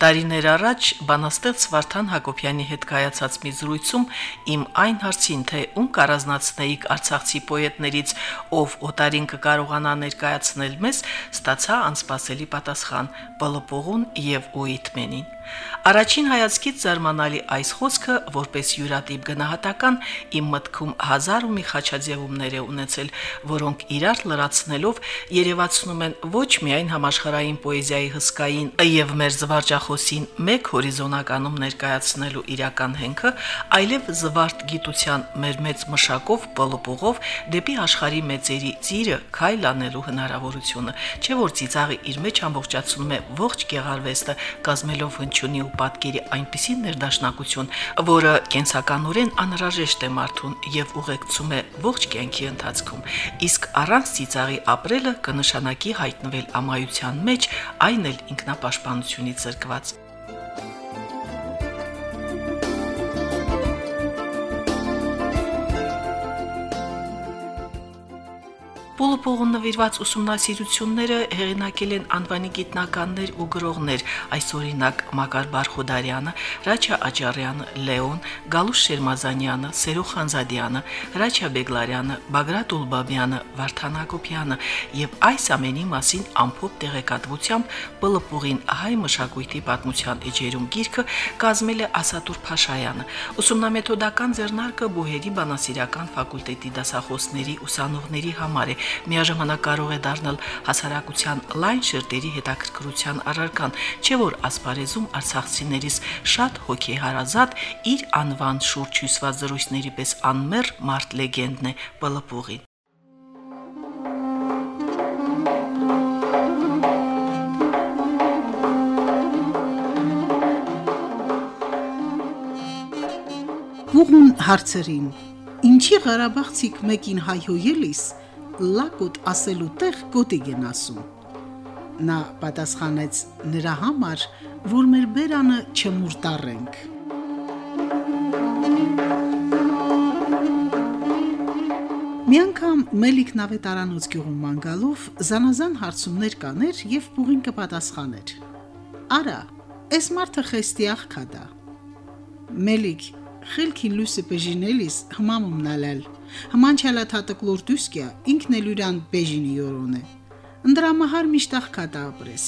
Տարիներ առաջ բանաստեղծ Վարդան Հակոբյանի հետ կայացած մի զրույցում իմ այն հարցին, թե ում կառանձնացնեիք Արցախցի պոետներից, ով օտարին կկարողանա ներկայացնել մեզ, ստացա անսպասելի պատասխան՝ Պոլոպողուն եւ Ուիտմենին։ Առաջին հայացքից զարմանալի այս խոսքը, որպես յուրատիպ գնահատական, իմ մտքում հազար ու մի խաչաձևումներ է ունեցել, որոնք իրար լրացնելով երևացնում են ոչ միայն համաշխարհային պոեզիայի հսկային եւ մեր զվարճախոսին մեկ հորիզոնականում ներկայացնելու իրական հենքը, այլև զվարթ գիտության մեր մեծ մշակով պոլոպողով դեպի աշխարհի մեծերի ծիրը քայլ անելու հնարավորությունը, չէ որ ծիծաղը իր մեջ ամբողջացնում է ողջ գեղարվեստը, կազմելով հնչյունի ու պատկերի այնպիսի ներդաշնակություն, որը կենսականորեն անհրաժեշտ է մարդուն եւ ուղեկցում է ողջ կյանքի ընթացքում։ Իսկ առանց ծիծաղի ապրելը կնշանակի հայտնվել ամայության մեջ, այն էլ ինքնապաշտպանությունից զրկված։ Պոլոպողուն նվիրված ուսումնասիրությունները հեղինակել են անվանի գիտնականներ ու գրողներ, այս օրինակ Մակար Բարխուդարյանը, Ռաչա Աճարյանը, Լեոն, Գալուշ Շերմազանյանը, Սերուխ Խանզադյանը, Ռաչա Բեգլարյանը, Բագրատ Ուլբաբյանը, Վարդան Հակոբյանը եւ այս ամենի մասին ամփոփ տեղեկատվությամբ Պոլոպողին հայ մշակույթի պատմության էջերում գիրքը կազմել է Ասատուր Փաշայանը։ Ուսումնամեթոդական ձեռնարկը Բուհերի բանասիրական ֆակուլտետի դասախոսների ուսանողների համար է միաժամանակ կարող է դառնալ հասարակության լայն շերտերի հետաքրքրության առարկան, չէ որ ասպարեզում արցախցիներից շատ հոգեհարազատ իր անվան շուրջ հյուսված զրույցների պես անմեր մարդ լեգենդն է Պլպուղին։ Ուղուն հարցերին. Ինչի Ղարաբաղցիք մեկին հայհոյելիս լակոտ ասելու տեղ գոտիկ են ասում։ Նա պատասխանեց նրա համար, որ մեր բերանը չմուրտառենք։ Մի անգամ Մելիք նավետարանոց գյուղում մանգալով զանազան հարցումներ կաներ եւ փուղին կպատասխաներ։ Արա, էս մարդը խեստիախ կադա։ Մելիք խելքին լույսը բեժինելիս հմամում նալալ Հմանչալա թատկլոր դուսկյա ինքն էլ յուրան բեժինի յորոն է։ Ընդրամահար միշտախ կատա ապրես։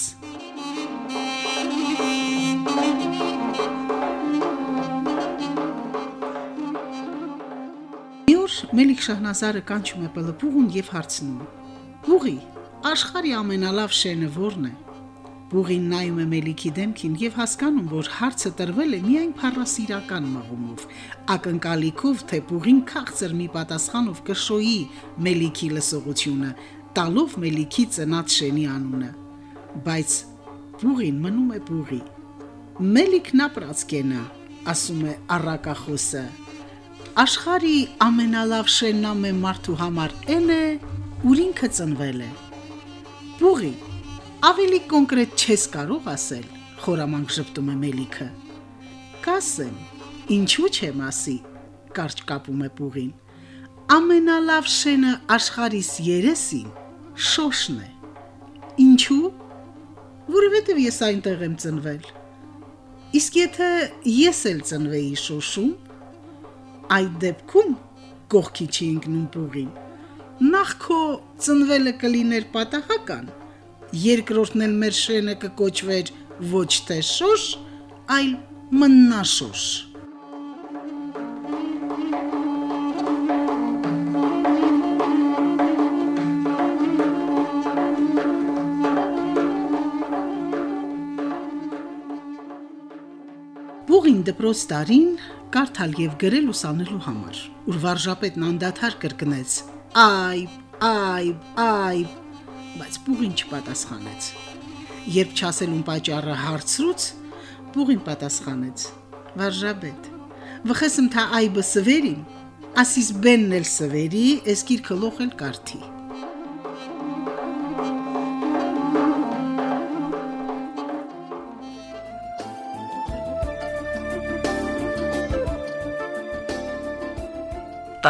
Իոր Մելիք Շահնազարը կանչում է Պլպուղուն եւ հարցնում. «Ուղի, աշխարհի ամենալավ շենը ո՞րն է»։ Բուղին նայում է Մելիքի դեմքին եւ հասկանում, որ հարցը տրվել է միայն փառասիրական մղումով, ակնկալիքով, թե Բուղին քաղցր մի պատասխանով կշոյի Մելիքի լսողությունը, տալով Մելիքի ծնած շենի անունը։ Բայց Բուղին մնում է Բուղի։ Մելիքն ապրածկենա, ասում է առակախոսը։ Աշխարի ամենալավ շենն ամեն մարդու համար են է, ուր ինքը ծնվել է։ Բուղի Ավելի կոնկրետ չես կարող ասել, խորամանկ շփտում է Մելիքը։ Կասեմ, ինչու չեմ ասի, կարճ կապում է Պուղին։ Ամենալավ շենը աշխարհիս երեսին շոշն է։ Ինչու։ Որովհետև ես այնտեղ եմ ծնվել։ Իսկ եթե ես էլ ծնվեի շոշում, այդ դեպքում կողքի չի ընկնում Պուղին։ Նախ քո ծնվելը կլիներ պատահական երկրորդն էլ մեր շենը կկոչվեր ոչ թե շոշ, այլ մննաշոշ։ Բուղին դպրոց տարին կարդալ եւ գրել ուսանելու համար։ Ուր վարժապետն անդադար կրկնեց. «Այ, այ, այ, բայց Պուղին չպատասխանեց։ Երբ չասելուն պատճառը հարցրուց, Պուղին պատասխանեց. Վարժաբեդ, վխեսմ թա այբը սվերին, ասիս բենն էլ սվերի, էս գիրքը լոխել կարդի։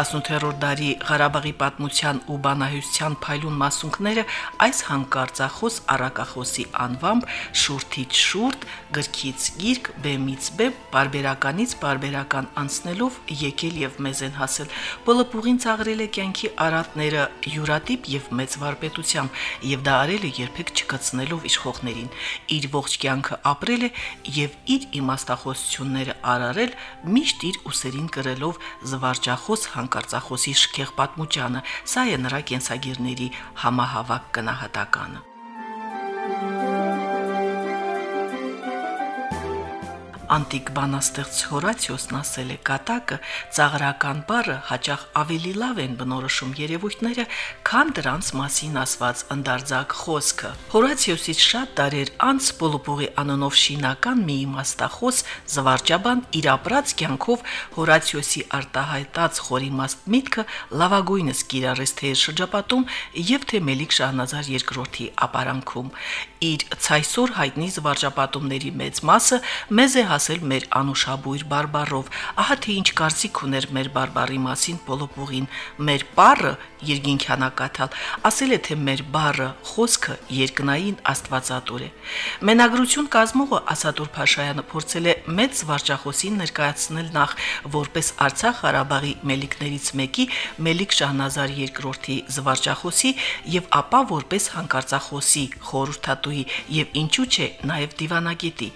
18-րդ դարի Ղարաբաղի պատմության ու բանահյուսության փայլուն մասունքները այս հանկարծախոս առակախոսի անվամբ շուրթից շուրթ, գրքից գիրք, բեմից բեմ, բարբերականից բարբերական անցնելով եկել եւ մեզ են հասել։ Պոլոպուղին ծաղրել է կյանքի արատները յուրատիպ եւ մեծ վարպետությամբ եւ դա արել է երբեք չկծնելով իշխողներին։ Իր ողջ կյանքը ապրել է եւ իր իմաստախոսությունները արարել միշտ իր ուսերին կրելով զվարճախոս հանկարծախոսի շքեղ պատմուճանը, սա է նրա կենսագիրների համահավաք գնահատականը։ Անտիկ բանաստեղծ Հորացիոսն ասել է. «Կատակը ծաղրական բառը հաճախ ավելի լավ են բնորոշում երևույթները, քան դրանց մասին ասված ընդարձակ խոսքը»։ Հորացիոսից շատ տարեր անց Պոլոպողի անոնով շինական մի իմաստախոս զվարճաբան իր ապրած կյանքով Հորացիոսի արտահայտած խորիմաստ միտքը լավագույնս կիրառեց թե շրջապատում եւ թե Մելիք Շահնազար II-ի ապարանքում։ Իր ցայսօր հայտնի զվարճապատումների մեծ մասը մեզ է հասել մեր անուշաբույր բարբարով։ Ահա թե ինչ կարծիք ուներ մեր բարբարի մասին Պոլոպուղին։ Մեր բառը երկինքանակաթալ ասել է թե մեր բառը խոսքը երկնային աստվածատուր է։ Մենագրություն կազմողը Ասատուր Փաշայանը փորձել է մեծ վարչախոսին ներկայացնել նախ որպես Արցախ Ղարաբաղի մելիքներից մեկի Մելիք Շահնազար II-ի զվարճախոսի եւ ապա որպես հանկարծախոսի խորհրդատուի եւ ինչու՞ չէ նաեւ դիվանագետի։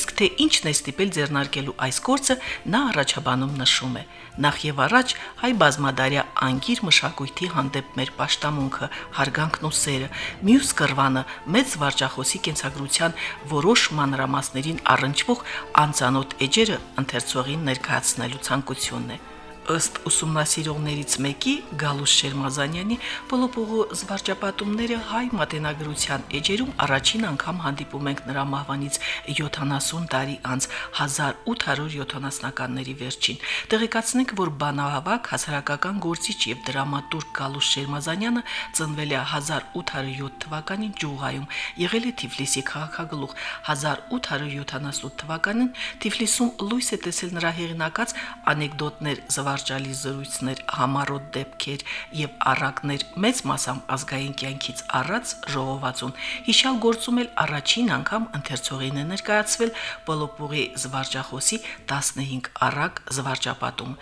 Իսկ թե ինչն է ստիպել ձեռնարկելու այս գործը, նա առաջաբանում նշում է. նախ եւ առաջ հայ բազմադարյա անկիր մշակույթի հանդեպ մեր աշտամունքը, հարգանքն ու սերը, մյուս կրվանը մեծ վարչախոսի կենսագրության որոշ մանրամասներին առնչվող անծանոթ էջերը ընթերցողին ներկայացնելու ցանկությունն է ըստ ուսումնասիրողներից մեկի Գալուս Շերմազանյանի Պոլոպողո զվարճապատումները հայ մատենագրության էջերում առաջին անգամ հանդիպում ենք նրա մահվանից 70 տարի անց 1870-ականների վերջին։ Տեղեկացնենք, որ բանահավաք հասարակական գործիչ եւ դրամատուրգ Գալուս Շերմազանյանը ծնվել է 1807 թվականին Ջուղայում, եղել է Թիֆլիսի քաղաքագլուխ 1878 թվականին Թիֆլիսում լույս է տեսել նրա հեղինակած անեկդոտներ զվար զվարճալի զրույցներ, համառոտ դեպքեր եւ առակներ մեծ մասամբ ազգային կյանքից առած ժողովածուն։ Հիշալ գործում էլ առաջին անգամ ընթերցողին է ներկայացվել Պոլոպուղի զվարճախոսի 15 առակ զվարճապատում։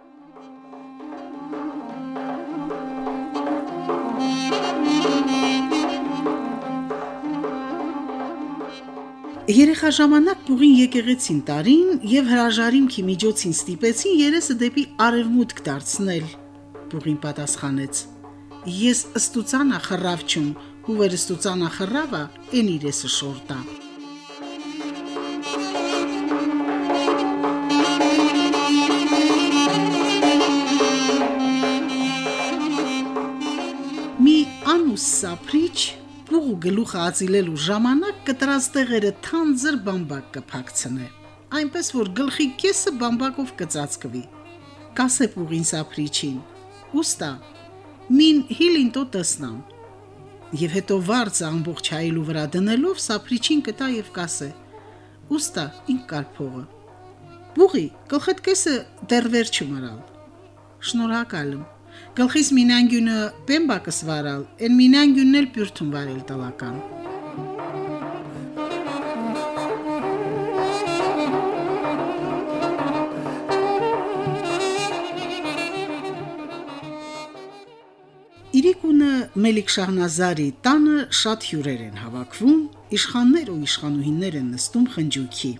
Երեխա ժամանակ փուղին եկեղեցին տարին եւ հրաժարիմքի միջոցին ստիպեցին երեսը դեպի արևմուտք դարձնել։ Փուղին պատասխանեց. Ես ըստուցանա խռավ չում, հուվեր ըստուցանա խռավա, են իրեսը շորտա։ Մի անուս սափրիչ փուղու գլուխը ածիլելու ժամանակ կտրած տեղերը թանձր բամբակ կփակցնե։ Այնպես որ գլխի կեսը բամբակով կծածկվի։ Կասե փուղին սափրիչին. «Ուստա, մին հիլինտո տեսնամ»։ Եվ հետո վարձը ամբողջ հայելու վրա դնելով սափրիչին կտա եւ կասե. «Ուստա, ինք կար փողը»։ Բուղի, գլխդ կեսը դեռ վերջում արալ։ Շնորհակալ եմ։ Գլխիս մինանգյունը բեմբակս վարալ, են մինանգյունն էլ բյուրթում վարել տալական։ Իրիկունը Մելիք Շահնազարի տանը շատ հյուրեր են հավաքվում, իշխաններ ու իշխանուհիներ են նստում խնջույքի։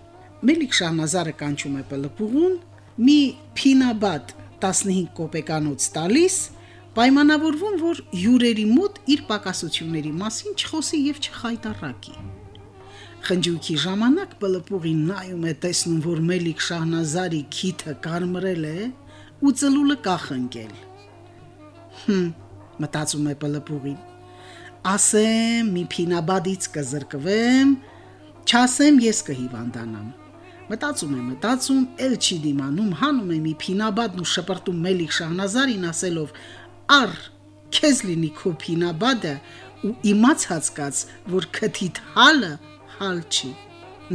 Մելիք Շահնազարը կանչում է պլպուղուն, մի փինաբադ 15 կոպեկանոց տալիս, պայմանավորվում, որ հյուրերի մոտ իր պակասությունների մասին չխոսի եւ չխայտարակի։ Խնջույքի ժամանակ բլպուղին նայում է տեսնում, որ Մելիք Շահնազարի քիթը կարմրել է ու ծլուլը կախընկել։ Հմ, մտածում է բլպուղին։ Ասեմ, մի փինաբադից կզրկվեմ, չասեմ ես կհիվանդանամ։ Մտածում է, մտածում, ել չի դիմանում, հանում է մի փինաբադն ու շպրտում Մելիք Շահնազարին ասելով. «Ար, քեզ լինի քո փինաբադը ու իմացած կաց, որ քթիթ հալը հալ չի»։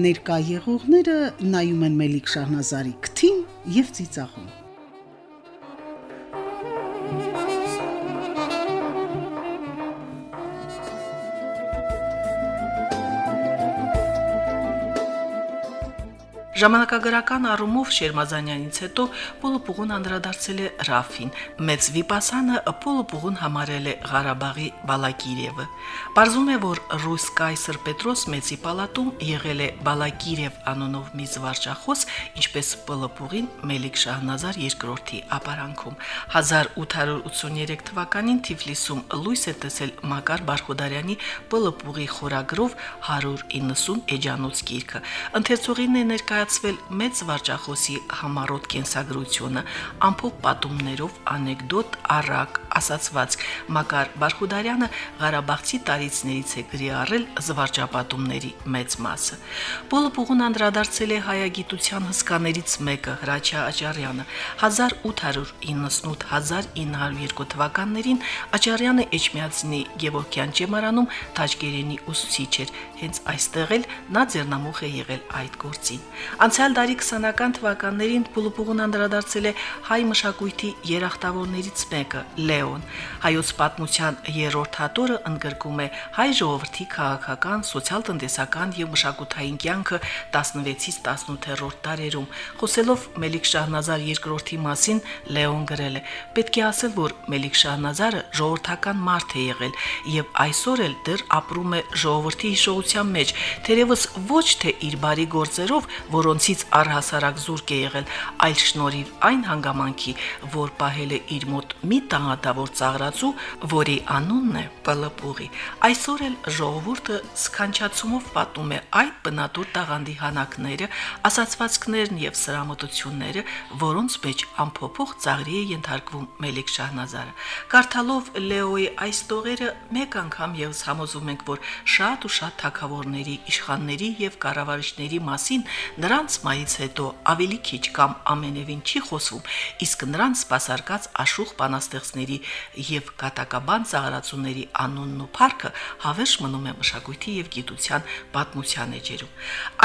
Ներկա եղողները նայում են Մելիք Շահնազարի քթին եւ ծիծաղում։ Ժամանակագրական առումով Շերմազանյանից հետո Պոլոպուղուն անդրադարձել է Ռաֆին։ Մեծ վիպասանը Պոլոպուղուն համարել է Ղարաբաղի Բալակիրևը։ Պարզում է, որ ռուս կայսր Պետրոս Մեծի պալատում եղել է Բալակիրև անունով մի զվարճախոս, ինչպես Պոլոպուղին Մելիք Շահնազար II-ի ապարանքում 1883 թվականին Թիֆլիսում լույս է տեսել Մակար Բարխուդարյանի Պոլոպուղի խորագրով 190 էջանոց գիրքը։ Ընթերցողին է ներկայացվել մեծ վարչախոսի համառոտ կենսագրությունը, ամփոփ պատումներով, անեկդոտ, առակ, ասացված։ Մակար Բարխուդարյանը Ղարաբաղցի տարիցներից է գրի առել զվարճապատումների մեծ մասը։ Պոլոպուղուն անդրադարձել է հայագիտության հսկաներից մեկը Հրաչյա Աճարյանը 1898-1902 թվականներին Աճարյանը Էջմիածնի Գևորգյան ճեմարանում Թաչկերենի ուսուցիչ էր, հենց այստեղ էլ նա ձեռնամուխ է եղել այդ գործին։ Անցյալ դարի 20-ական թվականներին Պուլուպուղուն անդրադարձել է հայ մշակույթի երախտավորներից մեկը՝ Լեոն։ Հայոց պատմության երրորդ հատորը ընդգրկում է հայ ժողովրդի քաղաքական, սոցիալ-տնտեսական եւ մշակութային կյանքը 16-ից 18-րդ դարերում։ Խոսելով Մելիք Շահնազար II-ի մասին Լեոն գրել է. «Պետք է ասել, որ Մելիք Շահնազարը ժողովրդական մարդ է եղել եւ այսօր էլ դեռ ապրում է ժողովրդի հիշողության մեջ, թերևս ոչ թե իր բարի գործերով, որոնցից առհասարակ զուրկ է եղել, այլ շնորհիվ այն հանգամանքի, որ պահել է իր մոտ մի տաղանդավոր ծաղրածու, որի անունն է Պլպուղի։ Այսօր էլ ժողովուրդը սքանչացումով պատում է այդ բնատուր տաղանդի հանակները, ասացվածքներն եւ սրամտությունները, որոնց մեջ ամփոփող ծաղրի է ենթարկվում Մելիք Շահնազարը։ Կարդալով Լեոյի այս տողերը մեկ անգամ եւս համոզում ենք, որ շատ ու շատ թակավորների, իշխանների եւ կառավարիչների մասին նրանց մայից հետո ավելի քիչ կամ ամենևին չի խոսվում, իսկ նրանց սпасարկած աշուխ բանաստեղծների եւ կատակաբան ծաղրացուների անունն ու парքը հավերժ մնում է մշակույթի եւ գիտության պատմության էջերում։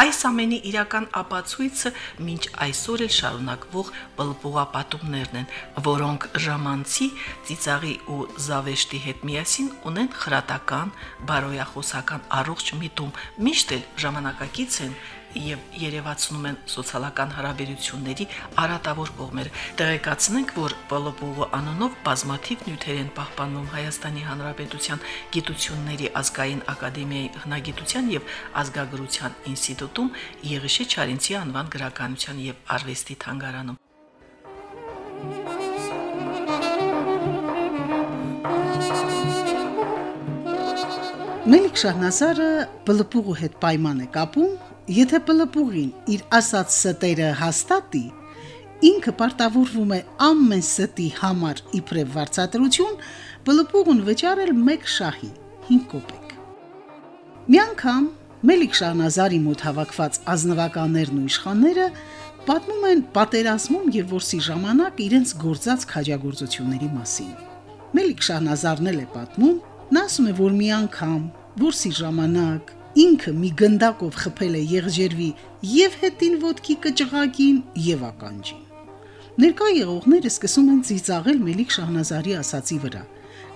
Այս ամենի իրական ապացույցը մինչ այսօր էլ շարունակվող բլբուղապատումներն են, որոնք ժամանցի ծիծաղի ու զավեշտի հետ միասին ունեն խրատական, բարոյախոսական առողջ միտում, միշտ էլ ժամանակակից են եւ երևացնում են սոցիալական հարաբերությունների արատավոր կողմերը։ Տեղեկացնենք, որ Պոլոպուղու անունով բազմաթիվ նյութեր են պահպանվում Հայաստանի Հանրապետության Գիտությունների ազգային ակադեմիայի հնագիտության եւ ազգագրության ինստիտուտում Եղիշե Չարինցի անվան գրականության եւ արվեստի թանգարանում։ Մելիք Շահնազարը բլպուղու հետ պայման է կապում, եթե բլպուղին իր ասած ստերը հաստատի, ինքը պարտավորվում է ամեն ստի համար իբրև վարձատրություն բլպուղուն վճարել 1 շահի 5 կոպեկ։ Մի անգամ Մելիք Շահնազարի մոտ հավաքված ազնվականներն ու իշխանները պատմում են պատերազմում եւ որսի ժամանակ իրենց գործած քաջագործությունների մասին։ Մելիք Շահնազարն էլ է պատմում, նա ասում է, որ մի անգամ որսի ժամանակ ինքը մի գնդակով խփել է եղջերվի եւ հետին ոդկի կճղակին եւ ականջին։ Ներկա եղողները սկսում են ծիծաղել Մելիք Շահնազարի ասացի վրա,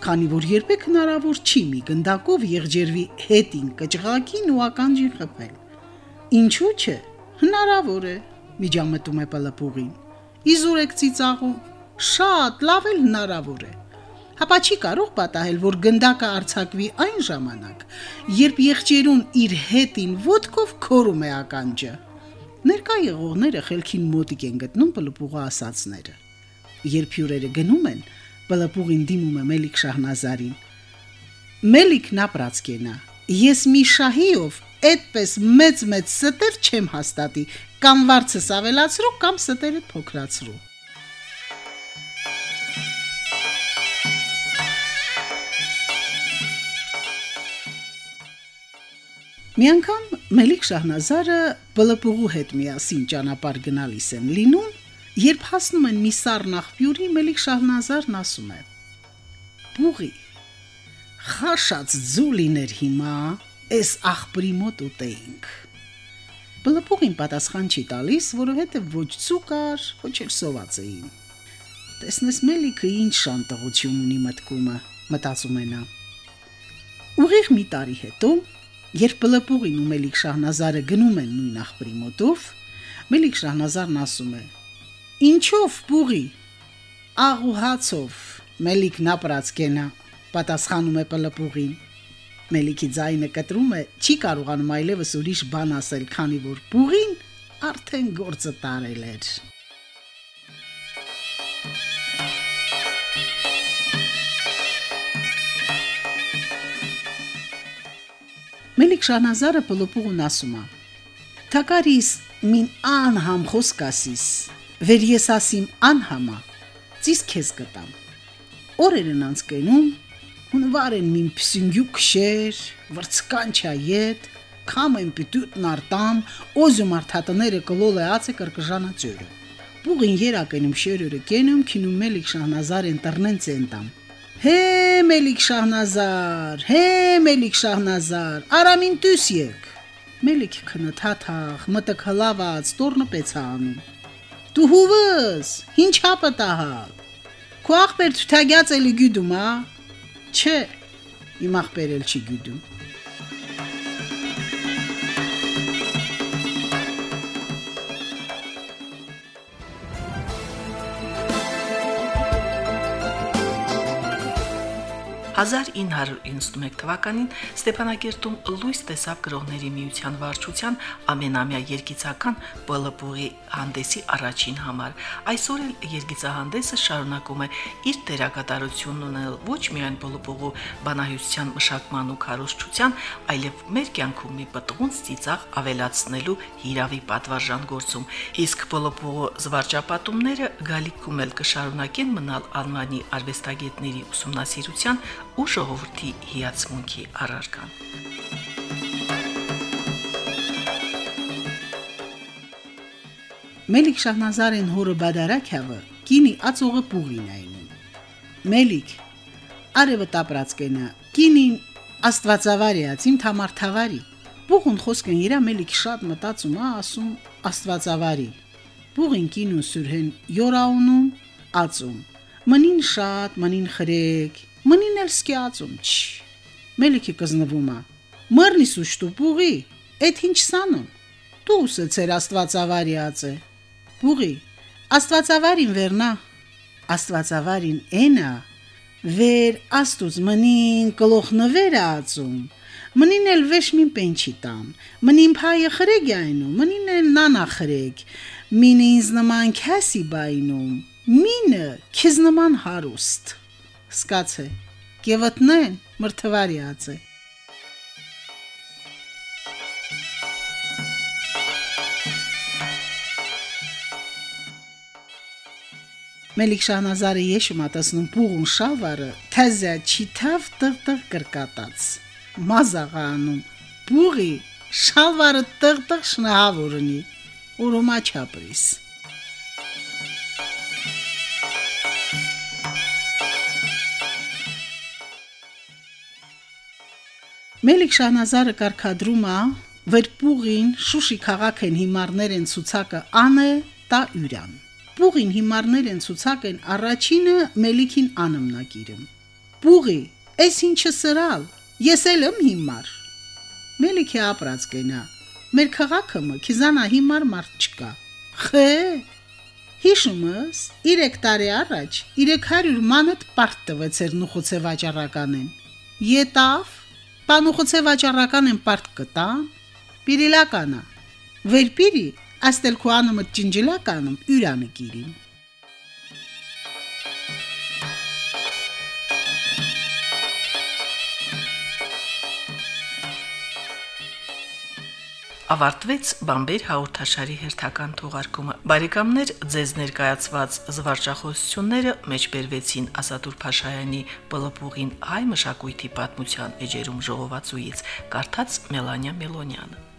քանի որ երբեք հնարավոր չի մի գնդակով եղջերվի հետին կճղակին ու ականջին խփել։ Ինչու՞ չէ։ Հնարավոր է, միջամտում է Պլապուղին։ Իզուր եք ծիծաղում։ Շատ լավ էլ հնարավոր է հապա չի կարող պատահել, որ գնդակը արցակվի այն ժամանակ, երբ եղջերուն իր հետին ոդկով քորում է ականջը։ Ներկա եղողները խելքին մոտիկ են գտնում պլպուղը ասածները։ Երբ հյուրերը գնում են, պլպուղին դիմում է Մելիք Շահնազարին։ Մելիքն ապրածկենա։ Ես մի շահիով այդպես մեծ-մեծ ստեր չեմ հաստատի, կամ վարձս ավելացրու, կամ ստերը փոքրացրու։ Մի անգամ Մելիք Շահնազարը բլպուղու հետ միասին ճանապարհ գնալիս են լինում, երբ հասնում են մի սառն աղբյուրի, Մելիք Շահնազարն ասում է. «Բուղի, խաշած ձուլիներ հիմա, այս աղբրի մոտ ուտեինք»։ Բլպուղին պատասխան չի տալիս, որովհետև ոչ ցուկար, ոչ էլ սոված էին։ Տեսնես Մելիքը ինչ շանտողություն ունի մտքումը, մտածում է նա։ Ուղիղ մի տարի հետո Երբ Պլպուղին ու Մելիք Շահնազարը գնում են նույն աղբրի մոտով, Մելիք Շահնազարն ասում է. Ինչով բուղի աղուհացով Մելիքն ապրած կենա պատասխանում է պլպուղին Մելիքի ձայնը կտրում է չի կարողանում այլևս ուրիշ բան ասել քանի որ բուղին արդեն գործը տարել էր Մելիք Շանազարը պլոպուղուն ասում է. Թակարիս մին անհամ խոսկասիս, վեր ես ասիմ անհամա, ծիս քեզ կտամ։ Օրերն անցկենում, հունվար են մին պսինգյուկ շեր, վրցկանչա ետ, կամ են պիտուտ նարտամ, օզում արթատները կլոլ է ացը կրկժանացյորը։ Բուղին երակենում շերյուրը կենում, քինում մելիք շահնազար են տրնեն ծենտամ։ Հե Մելիք Շահնազար, հե Մելիք Շահնազար, արամին դուս եկ։ Մելիք քնթաթախ, մտքլաված, տորնը պեցանում։ Դու հուվս, ինչ հապտահալ։ Քո ախպեր թագյաց էլի գյուդում, հա։ Չէ, իմ ախպեր էլ չի գյուդում։ « 1991 թվականին Ստեփանակերտում լույս տեսավ գրողների միության վարչության ամենամյա երգիծական ՊԼՊ-ի հանդեսի առաջին համար։ Այսօր էլ երգիծահանդեսը շարունակում է իր դերակատարությունն ունել ոչ միայն ՊԼՊ-ու բանահյուսության մշակման ու քարոշչության, այլև մեր կյանքում մի պտղուն ծիծաղ ավելացնելու հիրավի պատվարժան գործում։ Իսկ ՊԼՊ-ու զվարճապատումները գալիքում էլ կշարունակեն մնալ անվանի արվեստագետների ուսումնասիրության ու ժողովրդի հիացմունքի առարկան։ Մելիք Շահնազարեն հորը բադարակյավը կինի ածողը պուղին այնում։ Մելիք արևը տապրած կենա կինին աստվածավարիած իմ թամարթավարի Բուղուն խոսքն իրա մելիք շատ մտածում ա ասում աստվածավարի Բուղին կինու սուրհեն յորաունում ածում Մնին շատ, մնին խրեկ, մնին էլ սկիածում չ։ Մելիքի կզնվում ա Մռնի սուշտու բուղի, այդ ինչ սանում։ Դուսը ծեր աստվածավարիած է։ Բուղի, աստվածավարին վերնա, աստվածավարին էնա, վեր աստուց մնին կլոխնվեր ածում, մնին էլ վեշ մին պենչի տամ, մնին փայը խրեգ այնում, մնին էլ նանա խրեգ, մինը ինձ նման քասի բայնում, մինը քեզ նման հարուստ։ Սկացե, կևտնեն մրթվարիած է։ Մելիք Շահնազարը եշում ատասնում փուղուն շավարը, թազա չիթավ տղտղ կրկատած։ Մազաղանում փուղի շավարը տղտղ շնահավորնի, ուրոմա չապրիս։ Մելիք Շահնազարը կարկադրում է, որ փուղին Շուշի քաղաքեն հիմարներ են ցուցակը անը տա յուրան։ Պուղին հիմարներ են ցուցակ են առաջինը Մելիքին անմնակիրը։ Պուղի, էս ինչը սրալ, ես էլ եմ հիմար։ Մելիքի ապրած կենա։ Մեր քաղաքը մը քիզանա հիմար մարդ չկա։ Խե, Հիշումս 3 տարի առաջ 300 մանետ պարտ տվեցեր նուխոցե վաճառականեն։ Ետավ, պանուխոցե վաճառականեն պարտ կտան, պիրիլականա։ Վերպիրի Աստել քուանը մտ ջինջլականում յուրանը գիրին։ ավարտվեց բամբեր հաղորդաշարի հերթական թողարկումը։ Բարեկամներ, ձեզ ներկայացված զվարճախոսությունները մեջբերվեցին Ասատուր Փաշայանի Պլոպուղին հայ մշակույթի պատմության էջերում ժողովածուից, կարդաց Մելանիա Մելոնյանը։